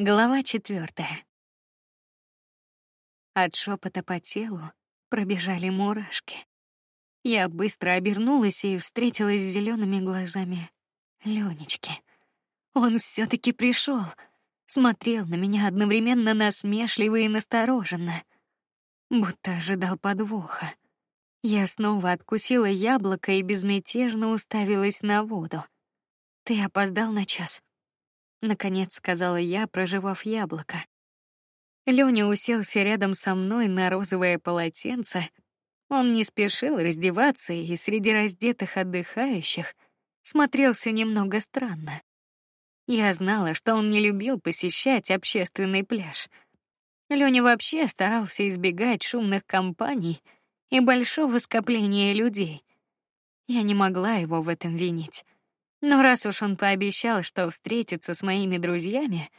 Глава четвертая. От шепота по телу пробежали мурашки. Я быстро обернулась и встретилась с зелеными глазами Ленечки. Он все-таки пришел, смотрел на меня одновременно насмешливо и настороженно, будто ожидал подвоха. Я снова откусила яблоко и безмятежно уставилась на воду. Ты опоздал на час наконец сказала я, прожевав яблоко. Лёня уселся рядом со мной на розовое полотенце. Он не спешил раздеваться и среди раздетых отдыхающих смотрелся немного странно. Я знала, что он не любил посещать общественный пляж. Лёня вообще старался избегать шумных компаний и большого скопления людей. Я не могла его в этом винить. Но раз уж он пообещал, что встретится с моими друзьями,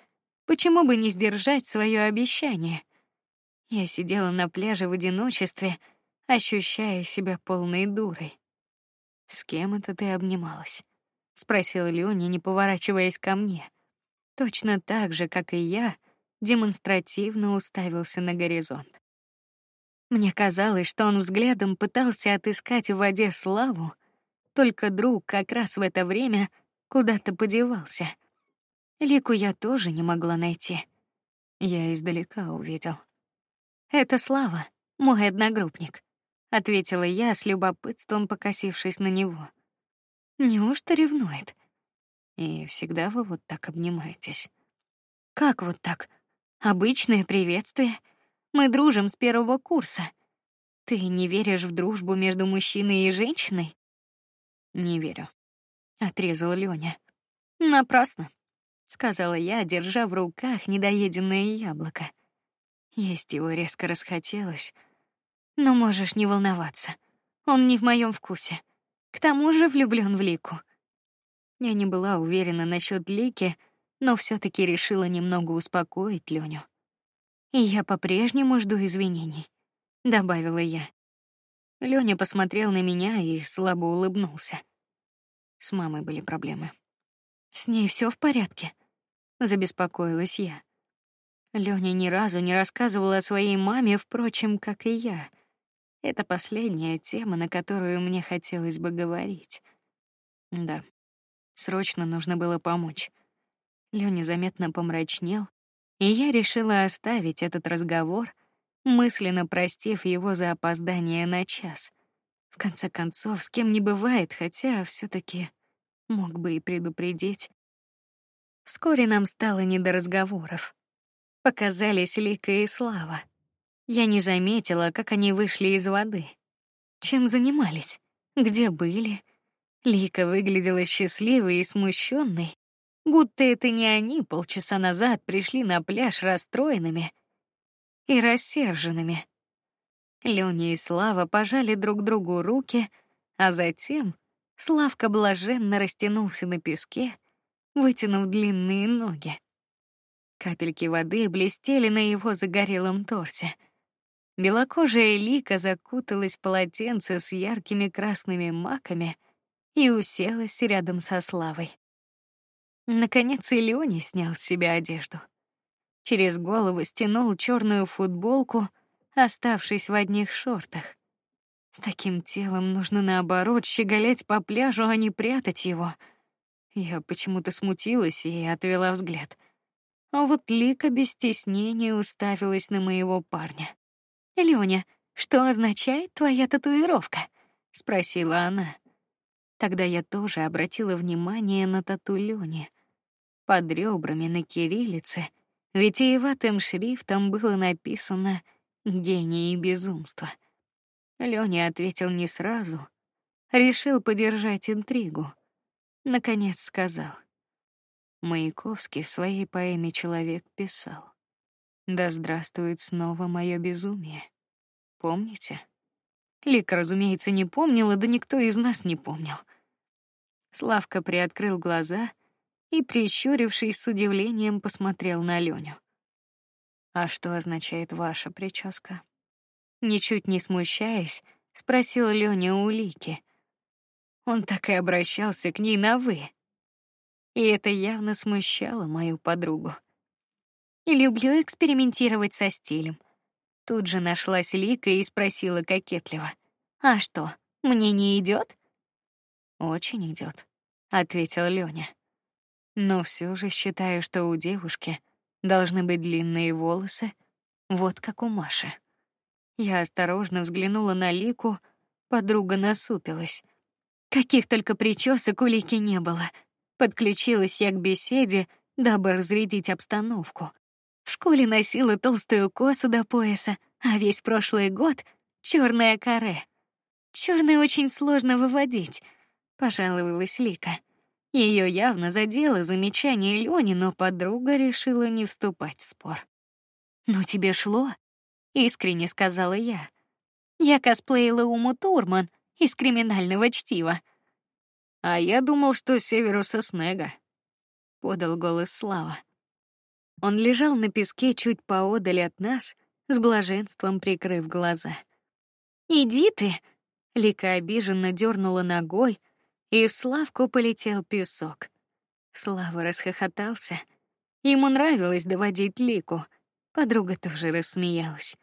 почему бы не сдержать свое обещание? Я сидела на пляже в одиночестве, ощущая себя полной дурой. С кем это ты обнималась? спросил Лёня, не поворачиваясь ко мне. Точно так же, как и я, демонстративно уставился на горизонт. Мне казалось, что он взглядом пытался отыскать в воде славу, только друг как раз в это время куда-то подевался. Лику я тоже не могла найти. Я издалека увидел. Это Слава, мой одногруппник, ответила я с любопытством, покосившись на него. Неужто ревнует? И всегда вы вот так обнимаетесь. Как вот так? Обычное приветствие. Мы дружим с первого курса. Ты не веришь в дружбу между мужчиной и женщиной? Не верю, отрезал Лёня. Напрасно, сказала я, держа в руках недоеденное яблоко. Есть его резко расхотелось, но можешь не волноваться. Он не в моем вкусе. К тому же влюблён в Лику. Я не была уверена насчет Лики, но все-таки решила немного успокоить Лёню. И я по-прежнему жду извинений, добавила я. Лёня посмотрел на меня и слабо улыбнулся. С мамой были проблемы. С ней все в порядке? Забеспокоилась я. Лёня ни разу не рассказывал о своей маме, впрочем, как и я. Это последняя тема, на которую мне хотелось бы говорить. Да, срочно нужно было помочь. Лёня заметно помрачнел, и я решила оставить этот разговор мысленно простив его за опоздание на час. В конце концов, с кем не бывает, хотя все-таки мог бы и предупредить. Вскоре нам стало не до разговоров. Показались Лика и Слава. Я не заметила, как они вышли из воды. Чем занимались? Где были? Лика выглядела счастливой и смущенной, будто это не они полчаса назад пришли на пляж расстроенными, и рассерженными. Лёня и Слава пожали друг другу руки, а затем Славка блаженно растянулся на песке, вытянув длинные ноги. Капельки воды блестели на его загорелом торсе. Белокожая Лика закуталась в полотенце с яркими красными маками и уселась рядом со Славой. Наконец и Лёня снял с себя одежду. Через голову стянул черную футболку, оставшись в одних шортах. С таким телом нужно наоборот щеголять по пляжу, а не прятать его. Я почему-то смутилась и отвела взгляд. А вот Лика без стеснения уставилась на моего парня. Лёня, что означает твоя татуировка? спросила она. Тогда я тоже обратила внимание на тату Лёни. Под ребрами на кириллице Витиеватым шрифтом было написано «Гений и безумство». Лёня ответил не сразу, решил подержать интригу. Наконец сказал: Маяковский в своей поэме «Человек» писал: "Да здравствует снова мое безумие". Помните? Лика, разумеется, не помнила, да никто из нас не помнил. Славка приоткрыл глаза и, прищурившись с удивлением, посмотрел на Леню. А что означает ваша прическа? Ничуть не смущаясь, спросил Леня у Лики. Он так и обращался к ней на вы, и это явно смущало мою подругу. Люблю экспериментировать со стилем. Тут же нашлась Лика и спросила кокетливо: "А что, мне не идет? Очень идет, ответил Лёня. Но все же считаю, что у девушки должны быть длинные волосы, вот как у Маши. Я осторожно взглянула на Лику, подруга насупилась. Каких только причесок у Лики не было. Подключилась я к беседе, дабы разрядить обстановку. В школе носила толстую косу до пояса, а весь прошлый год черное каре. Черный очень сложно выводить, пожаловалась Лика. Ее явно задело замечание Лёни, но подруга решила не вступать в спор. Ну тебе шло? искренне сказала я. Я косплеила Уму Турман из криминального чтива. А я думал, что Северуса Снега. Подал голос Слава. Он лежал на песке чуть поодаль от нас, с блаженством прикрыв глаза. Иди ты! Лика обиженно дернула ногой, и в Славку полетел песок. Слава расхохотался. Ему нравилось доводить Лику. Подруга тоже рассмеялась.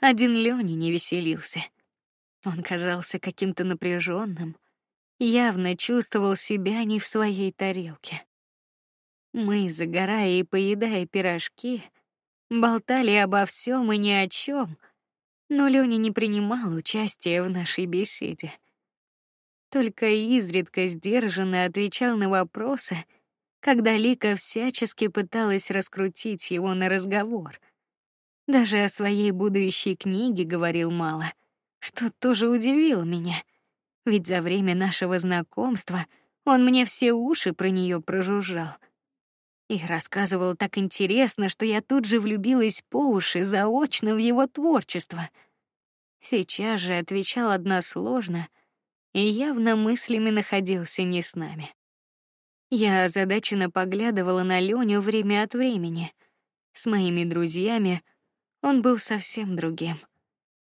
Один Лёня не веселился. Он казался каким-то напряженным, явно чувствовал себя не в своей тарелке. Мы, загорая и поедая пирожки, болтали обо всем и ни о чем, но Лёня не принимал участия в нашей беседе. Только изредка сдержанно отвечал на вопросы, когда Лика всячески пыталась раскрутить его на разговор. Даже о своей будущей книге говорил мало, что тоже удивило меня, ведь за время нашего знакомства он мне все уши про нее прожужжал — и рассказывал так интересно, что я тут же влюбилась по уши заочно в его творчество. Сейчас же отвечал односложно и явно мыслями находился не с нами. Я озадаченно поглядывала на Леню время от времени. С моими друзьями он был совсем другим.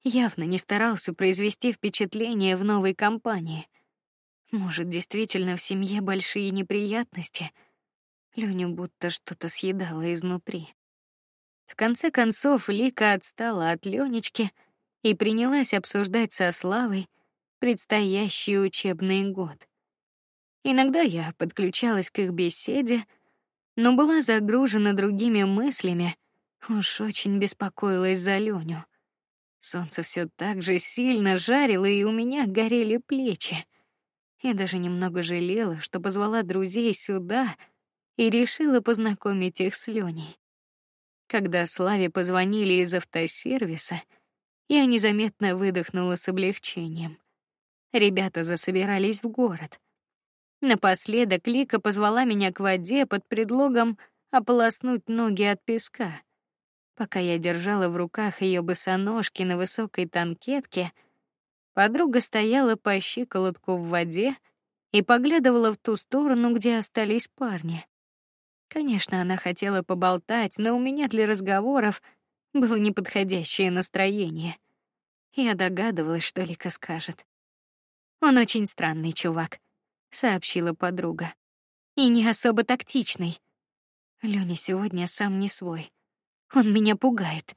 Явно не старался произвести впечатление в новой компании. Может, действительно в семье большие неприятности — Леню будто что-то съедало изнутри. В конце концов Лика отстала от Ленечки и принялась обсуждать со Славой предстоящий учебный год. Иногда я подключалась к их беседе, но была загружена другими мыслями, уж очень беспокоилась за Леню. Солнце все так же сильно жарило, и у меня горели плечи. Я даже немного жалела, что позвала друзей сюда, и решила познакомить их с Леней. Когда Славе позвонили из автосервиса, я незаметно выдохнула с облегчением. Ребята засобирались в город. Напоследок Лика позвала меня к воде под предлогом ополоснуть ноги от песка. Пока я держала в руках ее босоножки на высокой танкетке, подруга стояла по щиколотку в воде и поглядывала в ту сторону, где остались парни. Конечно, она хотела поболтать, но у меня для разговоров было неподходящее настроение. Я догадывалась, что Лика скажет. Он очень странный чувак, сообщила подруга. И не особо тактичный. Лёня сегодня сам не свой. Он меня пугает.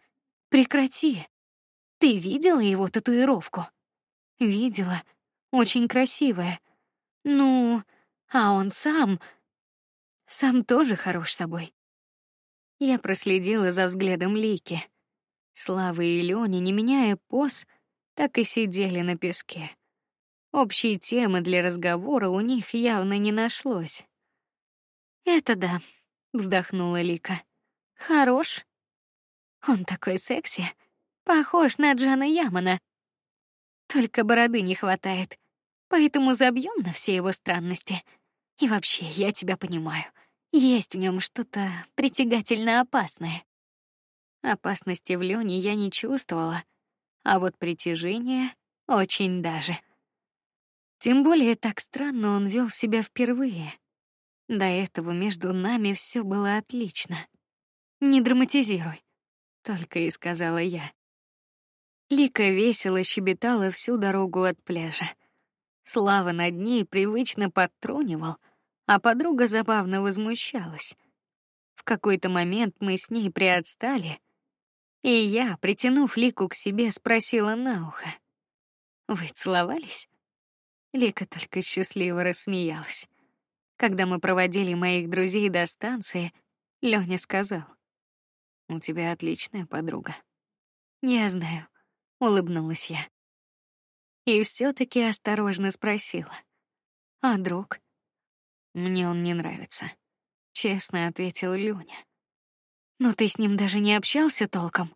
Прекрати. Ты видела его татуировку? Видела. Очень красивая. Ну, а он сам сам тоже хорош собой. Я проследила за взглядом Лики. Слава и Лёня, не меняя поз, так и сидели на песке. Общей темы для разговора у них явно не нашлось. Это да, вздохнула Лика. Хорош. Он такой секси, похож на Джана Ямана. Только бороды не хватает, поэтому забьем на все его странности. И вообще, я тебя понимаю. Есть в нем что-то притягательно опасное. Опасности в Лёне я не чувствовала, а вот притяжение очень даже. Тем более так странно он вел себя впервые. До этого между нами все было отлично. Не драматизируй, только и сказала я. Лика весело щебетала всю дорогу от пляжа. Слава над ней привычно подтрунивал, а подруга забавно возмущалась. В какой-то момент мы с ней приотстали, и я, притянув Лику к себе, спросила на ухо: "Вы целовались?" Лика только счастливо рассмеялась. Когда мы проводили моих друзей до станции, Лёня сказал: "У тебя отличная подруга". "Я знаю", улыбнулась я. И все таки осторожно спросила: "А друг?" "Мне он не нравится", честно ответил Лёня. Но ты с ним даже не общался толком.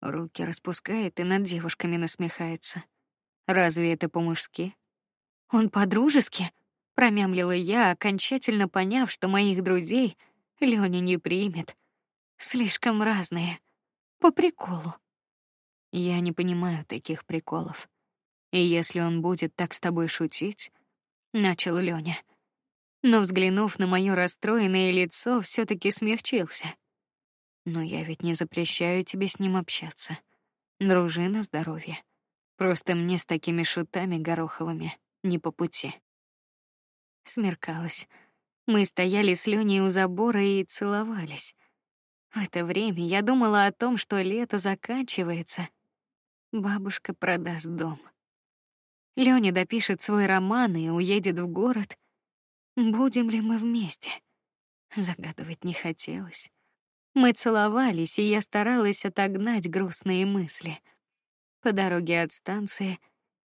Руки распускает и над девушками насмехается. Разве это по-мужски? Он по-дружески, промямлила я, окончательно поняв, что моих друзей Лёня не примет. Слишком разные. По приколу. Я не понимаю таких приколов. И если он будет так с тобой шутить, начал Лёня. Но взглянув на мое расстроенное лицо, все таки смягчился. Но я ведь не запрещаю тебе с ним общаться. Дружи на здоровье. Просто мне с такими шутами гороховыми не по пути. Смеркалось. Мы стояли с Леней у забора и целовались. В это время я думала о том, что лето заканчивается. Бабушка продаст дом. Лёня допишет свой роман и уедет в город. Будем ли мы вместе? Загадывать не хотелось. Мы целовались, и я старалась отогнать грустные мысли. По дороге от станции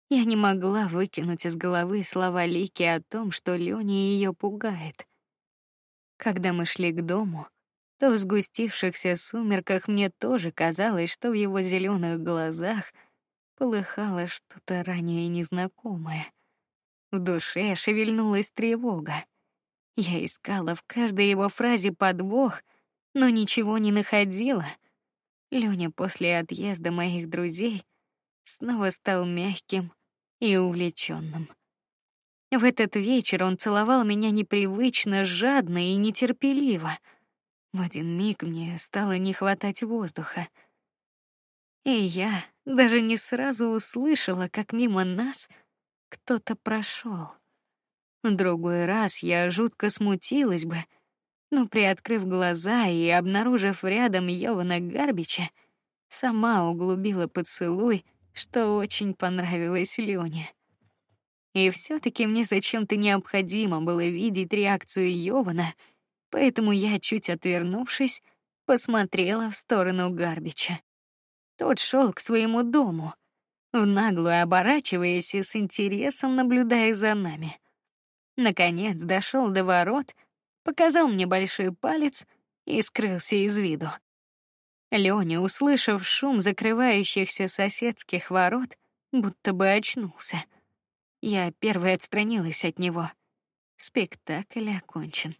я не могла выкинуть из головы слова Лики о том, что Лёня ее пугает. Когда мы шли к дому, то в сгустившихся сумерках мне тоже казалось, что в его зеленых глазах полыхало что-то ранее незнакомое. В душе шевельнулась тревога. Я искала в каждой его фразе подвох — но ничего не находила. Лёня после отъезда моих друзей снова стал мягким и увлеченным. В этот вечер он целовал меня непривычно, жадно и нетерпеливо. В один миг мне стало не хватать воздуха. И я даже не сразу услышала, как мимо нас кто-то прошел. Другой раз я жутко смутилась бы, но приоткрыв глаза и обнаружив рядом Йована Гарбича, сама углубила поцелуй, что очень понравилось Лёне. И все таки мне зачем-то необходимо было видеть реакцию Йована, поэтому я, чуть отвернувшись, посмотрела в сторону Гарбича. Тот шел к своему дому, в наглую оборачиваясь и с интересом наблюдая за нами. Наконец дошел до ворот — показал мне большой палец и скрылся из виду. Лёня, услышав шум закрывающихся соседских ворот, будто бы очнулся. Я первой отстранилась от него. Спектакль окончен.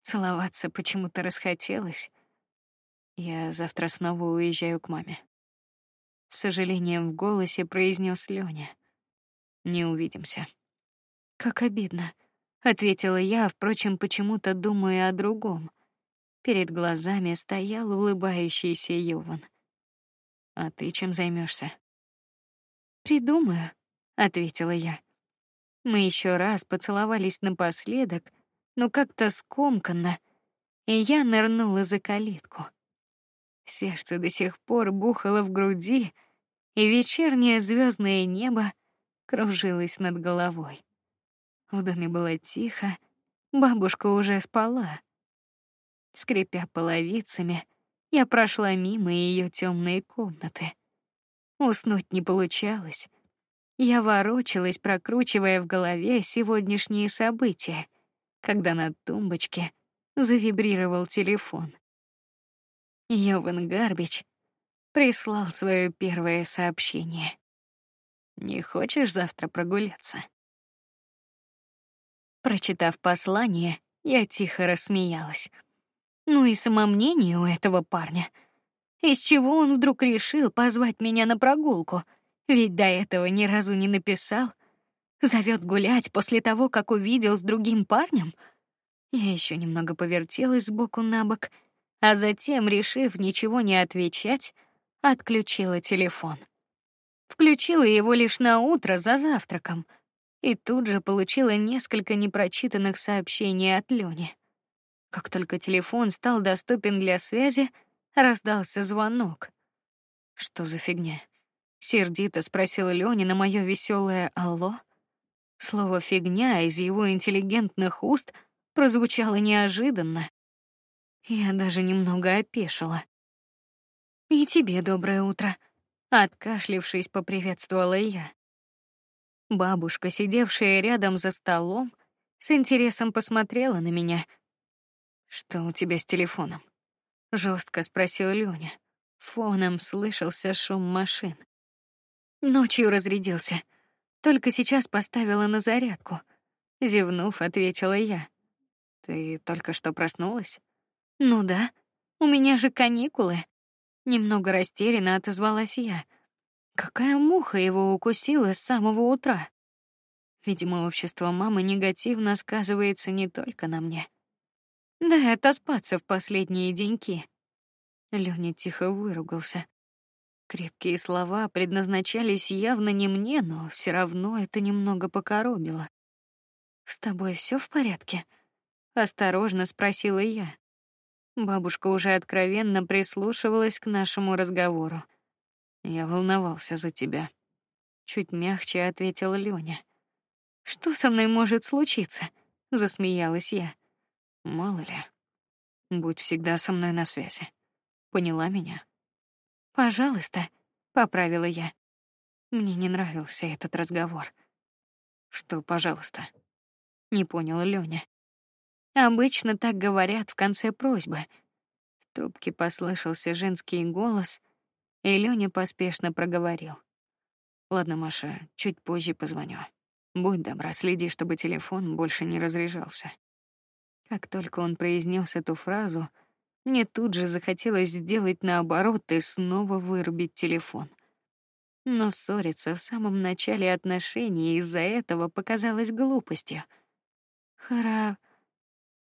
Целоваться почему-то расхотелось. Я завтра снова уезжаю к маме. С сожалением в голосе произнес Лёня. Не увидимся. Как обидно ответила я, впрочем, почему-то думая о другом. Перед глазами стоял улыбающийся Йован. А ты чем займешься? Придумаю, ответила я. Мы еще раз поцеловались напоследок, но как-то скомканно, и я нырнула за калитку. Сердце до сих пор бухало в груди, и вечернее звездное небо кружилось над головой. В доме было тихо, бабушка уже спала. Скрипя половицами, я прошла мимо ее темной комнаты. Уснуть не получалось. Я ворочалась, прокручивая в голове сегодняшние события, когда на тумбочке завибрировал телефон. Йован Гарбич прислал свое первое сообщение. Не хочешь завтра прогуляться? Прочитав послание, я тихо рассмеялась. Ну и самомнение у этого парня. Из чего он вдруг решил позвать меня на прогулку? Ведь до этого ни разу не написал. Зовет гулять после того, как увидел с другим парнем. Я еще немного повертелась сбоку на бок, а затем, решив ничего не отвечать, отключила телефон. Включила его лишь на утро за завтраком — и тут же получила несколько непрочитанных сообщений от Лёни. Как только телефон стал доступен для связи, раздался звонок. Что за фигня? Сердито спросила Лёня на мое веселое алло. Слово фигня из его интеллигентных уст прозвучало неожиданно. Я даже немного опешила. И тебе доброе утро, откашлившись, поприветствовала я. Бабушка, сидевшая рядом за столом, с интересом посмотрела на меня. Что у тебя с телефоном? Жестко спросил Лёня. Фоном слышался шум машин. Ночью разрядился. Только сейчас поставила на зарядку. Зевнув, ответила я. Ты только что проснулась? Ну да. У меня же каникулы. Немного растерянно отозвалась я. Какая муха его укусила с самого утра? Видимо, общество мамы негативно сказывается не только на мне. Да, это спаться в последние деньки. Лёня тихо выругался. Крепкие слова предназначались явно не мне, но все равно это немного покоробило. С тобой все в порядке? Осторожно спросила я. Бабушка уже откровенно прислушивалась к нашему разговору. Я волновался за тебя. Чуть мягче ответила Лёня. Что со мной может случиться? Засмеялась я. Мало ли. Будь всегда со мной на связи. Поняла меня? Пожалуйста, поправила я. Мне не нравился этот разговор. Что, пожалуйста? Не понял Лёня. Обычно так говорят в конце просьбы. В трубке послышался женский голос, и Лёня поспешно проговорил: "Ладно, Маша, чуть позже позвоню. Будь добра, следи, чтобы телефон больше не разряжался". Как только он произнес эту фразу, мне тут же захотелось сделать наоборот и снова вырубить телефон. Но ссориться в самом начале отношений из-за этого показалось глупостью. Хара,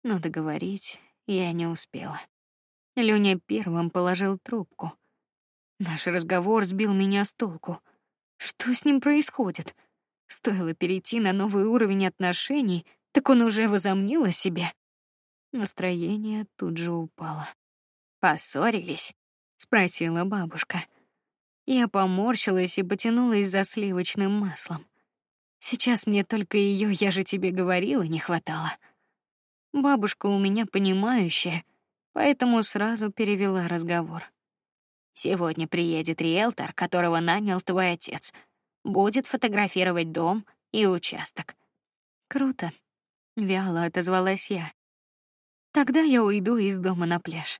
но договорить я не успела. Лёня первым положил трубку. Наш разговор сбил меня с толку. Что с ним происходит? Стоило перейти на новый уровень отношений, так он уже возомнил о себе. Настроение тут же упало. Поссорились? спросила бабушка. Я поморщилась и потянулась за сливочным маслом. Сейчас мне только ее, я же тебе говорила, не хватало. Бабушка у меня понимающая, поэтому сразу перевела разговор. Сегодня приедет риэлтор, которого нанял твой отец. Будет фотографировать дом и участок. Круто. Вяло отозвалась я. Тогда я уйду из дома на пляж.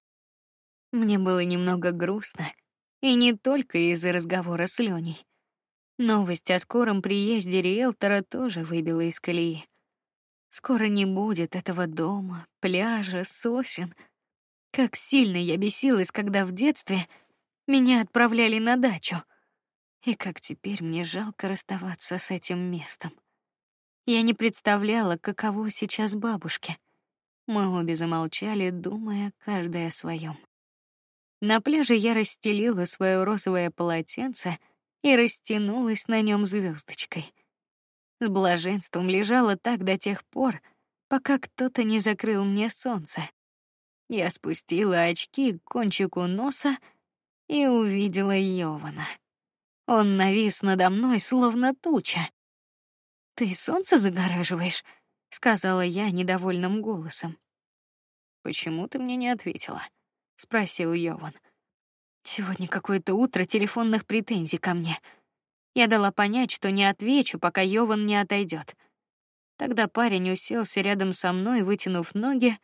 Мне было немного грустно, и не только из-за разговора с Леней. Новость о скором приезде риэлтора тоже выбила из колеи. Скоро не будет этого дома, пляжа, сосен. Как сильно я бесилась, когда в детстве меня отправляли на дачу. И как теперь мне жалко расставаться с этим местом. Я не представляла, каково сейчас бабушке. Мы обе замолчали, думая каждая о своем. На пляже я расстелила свое розовое полотенце и растянулась на нем звездочкой. С блаженством лежала так до тех пор, пока кто-то не закрыл мне солнце. Я спустила очки к кончику носа и увидела Йована. Он навис надо мной, словно туча. Ты солнце загораживаешь, сказала я недовольным голосом. Почему ты мне не ответила? спросил Йован. Сегодня какое-то утро телефонных претензий ко мне. Я дала понять, что не отвечу, пока Йован не отойдет. Тогда парень уселся рядом со мной, вытянув ноги,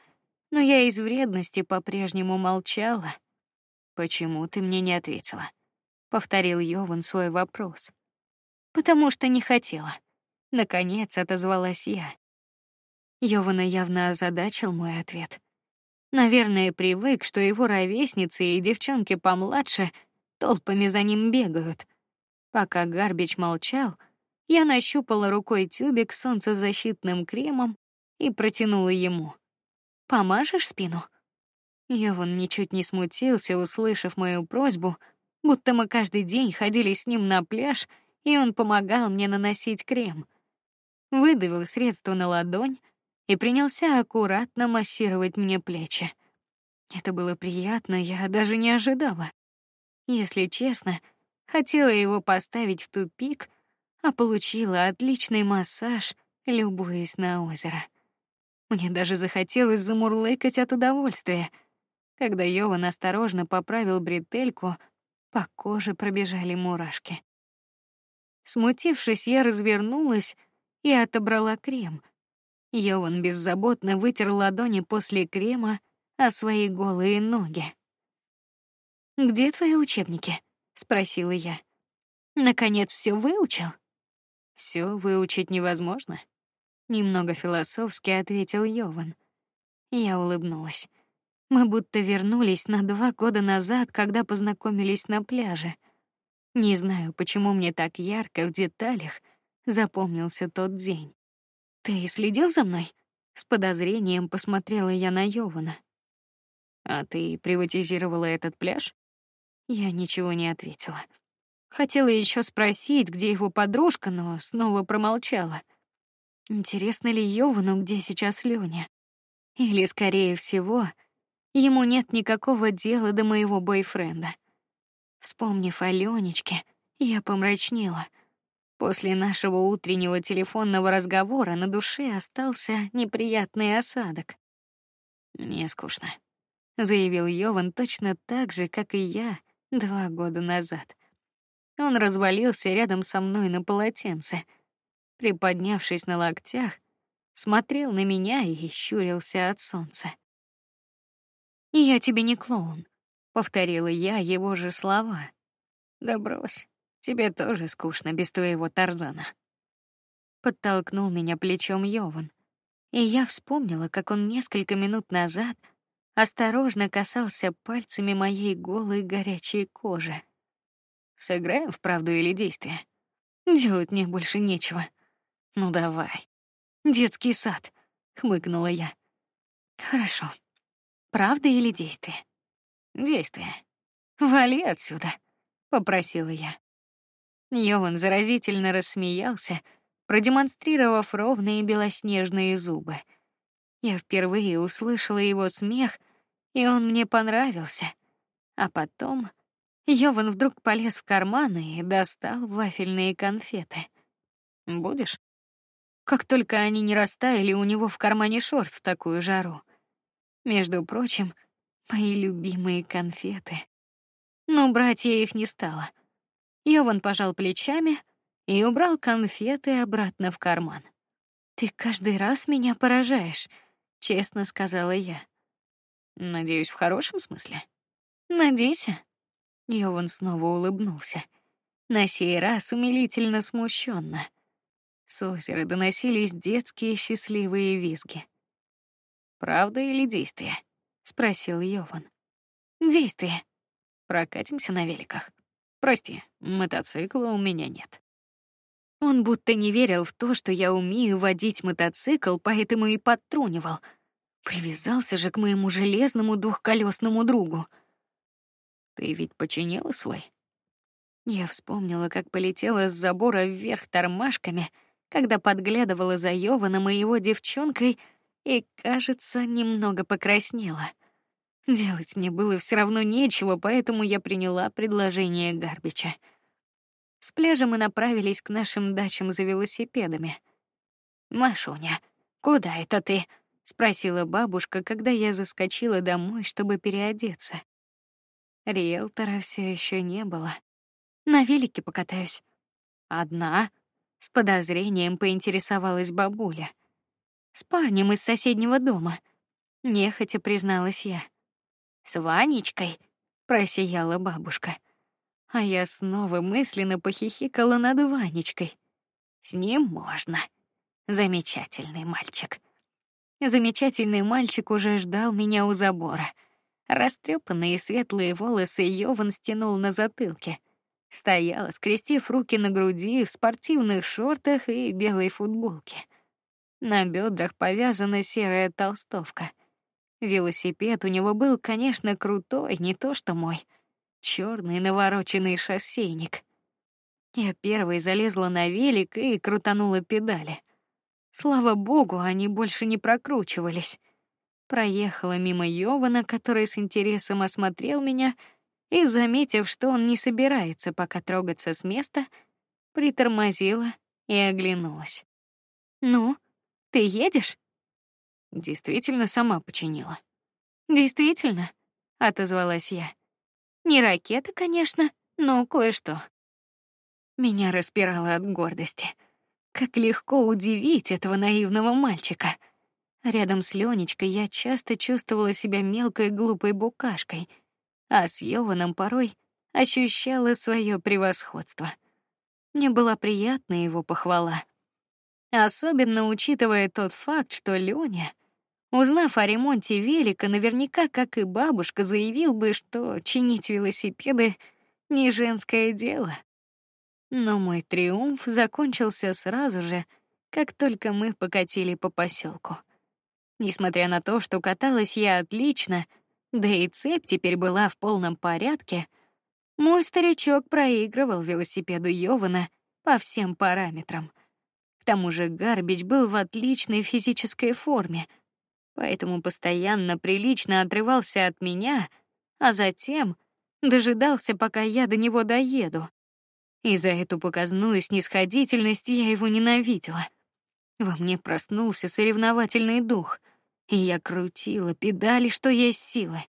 но я из вредности по-прежнему молчала. Почему ты мне не ответила? повторил Йован свой вопрос. Потому что не хотела. Наконец отозвалась я. Йована явно озадачил мой ответ. Наверное, привык, что его ровесницы и девчонки помладше толпами за ним бегают. Пока Гарбич молчал, я нащупала рукой тюбик с солнцезащитным кремом и протянула ему. Помажешь спину? Вон ничуть не смутился, услышав мою просьбу, будто мы каждый день ходили с ним на пляж, и он помогал мне наносить крем. Выдавил средство на ладонь и принялся аккуратно массировать мне плечи. Это было приятно, я даже не ожидала. Если честно, хотела его поставить в тупик, а получила отличный массаж, любуясь на озеро. Мне даже захотелось замурлыкать от удовольствия. Когда Йован осторожно поправил бретельку, по коже пробежали мурашки. Смутившись, я развернулась и отобрала крем. Йован беззаботно вытер ладони после крема о свои голые ноги. Где твои учебники? спросила я. Наконец все выучил? Все выучить невозможно. Немного философски ответил Йован. Я улыбнулась. Мы будто вернулись на два года назад, когда познакомились на пляже. Не знаю, почему мне так ярко в деталях запомнился тот день. Ты следил за мной? С подозрением посмотрела я на Йована. А ты приватизировала этот пляж? Я ничего не ответила. Хотела еще спросить, где его подружка, но снова промолчала. Интересно ли Йовану, где сейчас Лёня? Или, скорее всего, ему нет никакого дела до моего бойфренда. Вспомнив о Лёнечке, я помрачнела. После нашего утреннего телефонного разговора на душе остался неприятный осадок. Мне скучно, заявил Йован точно так же, как и я два года назад. Он развалился рядом со мной на полотенце, приподнявшись на локтях, смотрел на меня и щурился от солнца. Я тебе не клоун, повторила я его же слова. Да тебе тоже скучно без твоего Тарзана. Подтолкнул меня плечом Йован, и я вспомнила, как он несколько минут назад осторожно касался пальцами моей голой горячей кожи. Сыграем в правду или действие? Делать мне больше нечего. Ну давай. Детский сад, хмыкнула я. Хорошо. Правда или действие? Действие. Вали отсюда, попросила я. Йован заразительно рассмеялся, продемонстрировав ровные белоснежные зубы. Я впервые услышала его смех, и он мне понравился. А потом Йован вдруг полез в карман и достал вафельные конфеты. Будешь? Как только они не растаяли у него в кармане шорт в такую жару. Между прочим, мои любимые конфеты. Но брать я их не стала. Йован пожал плечами и убрал конфеты обратно в карман. Ты каждый раз меня поражаешь, честно сказала я. Надеюсь, в хорошем смысле. Надейся. Йован снова улыбнулся. На сей раз умилительно смущенно. С озера доносились детские счастливые визги. Правда или действие? спросил Йован. Действие. Прокатимся на великах. Прости, мотоцикла у меня нет. Он будто не верил в то, что я умею водить мотоцикл, поэтому и подтрунивал. Привязался же к моему железному двухколесному другу. Ты ведь починила свой? Я вспомнила, как полетела с забора вверх тормашками, когда подглядывала за Йованом и его девчонкой, и, кажется, немного покраснела. Делать мне было все равно нечего, поэтому я приняла предложение Гарбича. С пляжа мы направились к нашим дачам за велосипедами. Машуня, куда это ты? спросила бабушка, когда я заскочила домой, чтобы переодеться. Риэлтора все еще не было. На велике покатаюсь. Одна? С подозрением поинтересовалась бабуля. С парнем из соседнего дома. Нехотя призналась я. С Ванечкой, просияла бабушка. А я снова мысленно похихикала над Ванечкой. С ним можно. Замечательный мальчик. Замечательный мальчик уже ждал меня у забора. Растрепанные светлые волосы Йован стянул на затылке. Стояла, скрестив руки на груди, в спортивных шортах и белой футболке. На бедрах повязана серая толстовка. Велосипед у него был, конечно, крутой, не то что мой. Черный навороченный шоссейник. Я первой залезла на велик и крутанула педали. Слава богу, они больше не прокручивались. Проехала мимо Йована, который с интересом осмотрел меня, и, заметив, что он не собирается пока трогаться с места, притормозила и оглянулась. Ну, ты едешь? Действительно сама починила. Действительно, отозвалась я. Не ракета, конечно, но кое-что. Меня распирало от гордости. Как легко удивить этого наивного мальчика. Рядом с Ленечкой я часто чувствовала себя мелкой глупой букашкой, а с Йованом порой ощущала свое превосходство. Мне была приятна его похвала, особенно учитывая тот факт, что Лёня, узнав о ремонте велика, наверняка, как и бабушка, заявил бы, что чинить велосипеды не женское дело. Но мой триумф закончился сразу же, как только мы покатили по поселку. Несмотря на то, что каталась я отлично, да и цепь теперь была в полном порядке, мой старичок проигрывал велосипеду Йована по всем параметрам. К тому же Гарбич был в отличной физической форме, поэтому постоянно прилично отрывался от меня, а затем дожидался, пока я до него доеду. И за эту показную снисходительность я его ненавидела. Во мне проснулся соревновательный дух, и я крутила педали, что есть силы.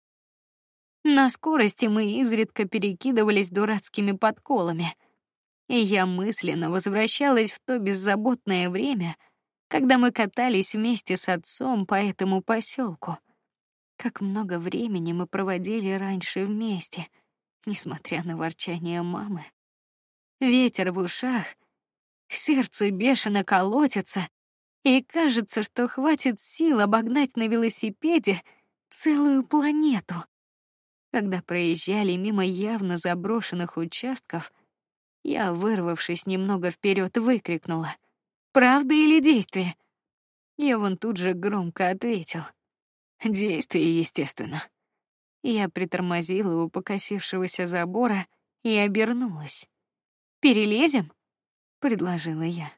На скорости мы изредка перекидывались дурацкими подколами, и я мысленно возвращалась в то беззаботное время, когда мы катались вместе с отцом по этому поселку. Как много времени мы проводили раньше вместе, несмотря на ворчание мамы ветер в ушах, сердце бешено колотится, и кажется, что хватит сил обогнать на велосипеде целую планету. Когда проезжали мимо явно заброшенных участков, я, вырвавшись немного вперед, выкрикнула: "Правда или действие?" Вон тут же громко ответил: "Действие, естественно". Я притормозила у покосившегося забора и обернулась. Перелезем, предложила я.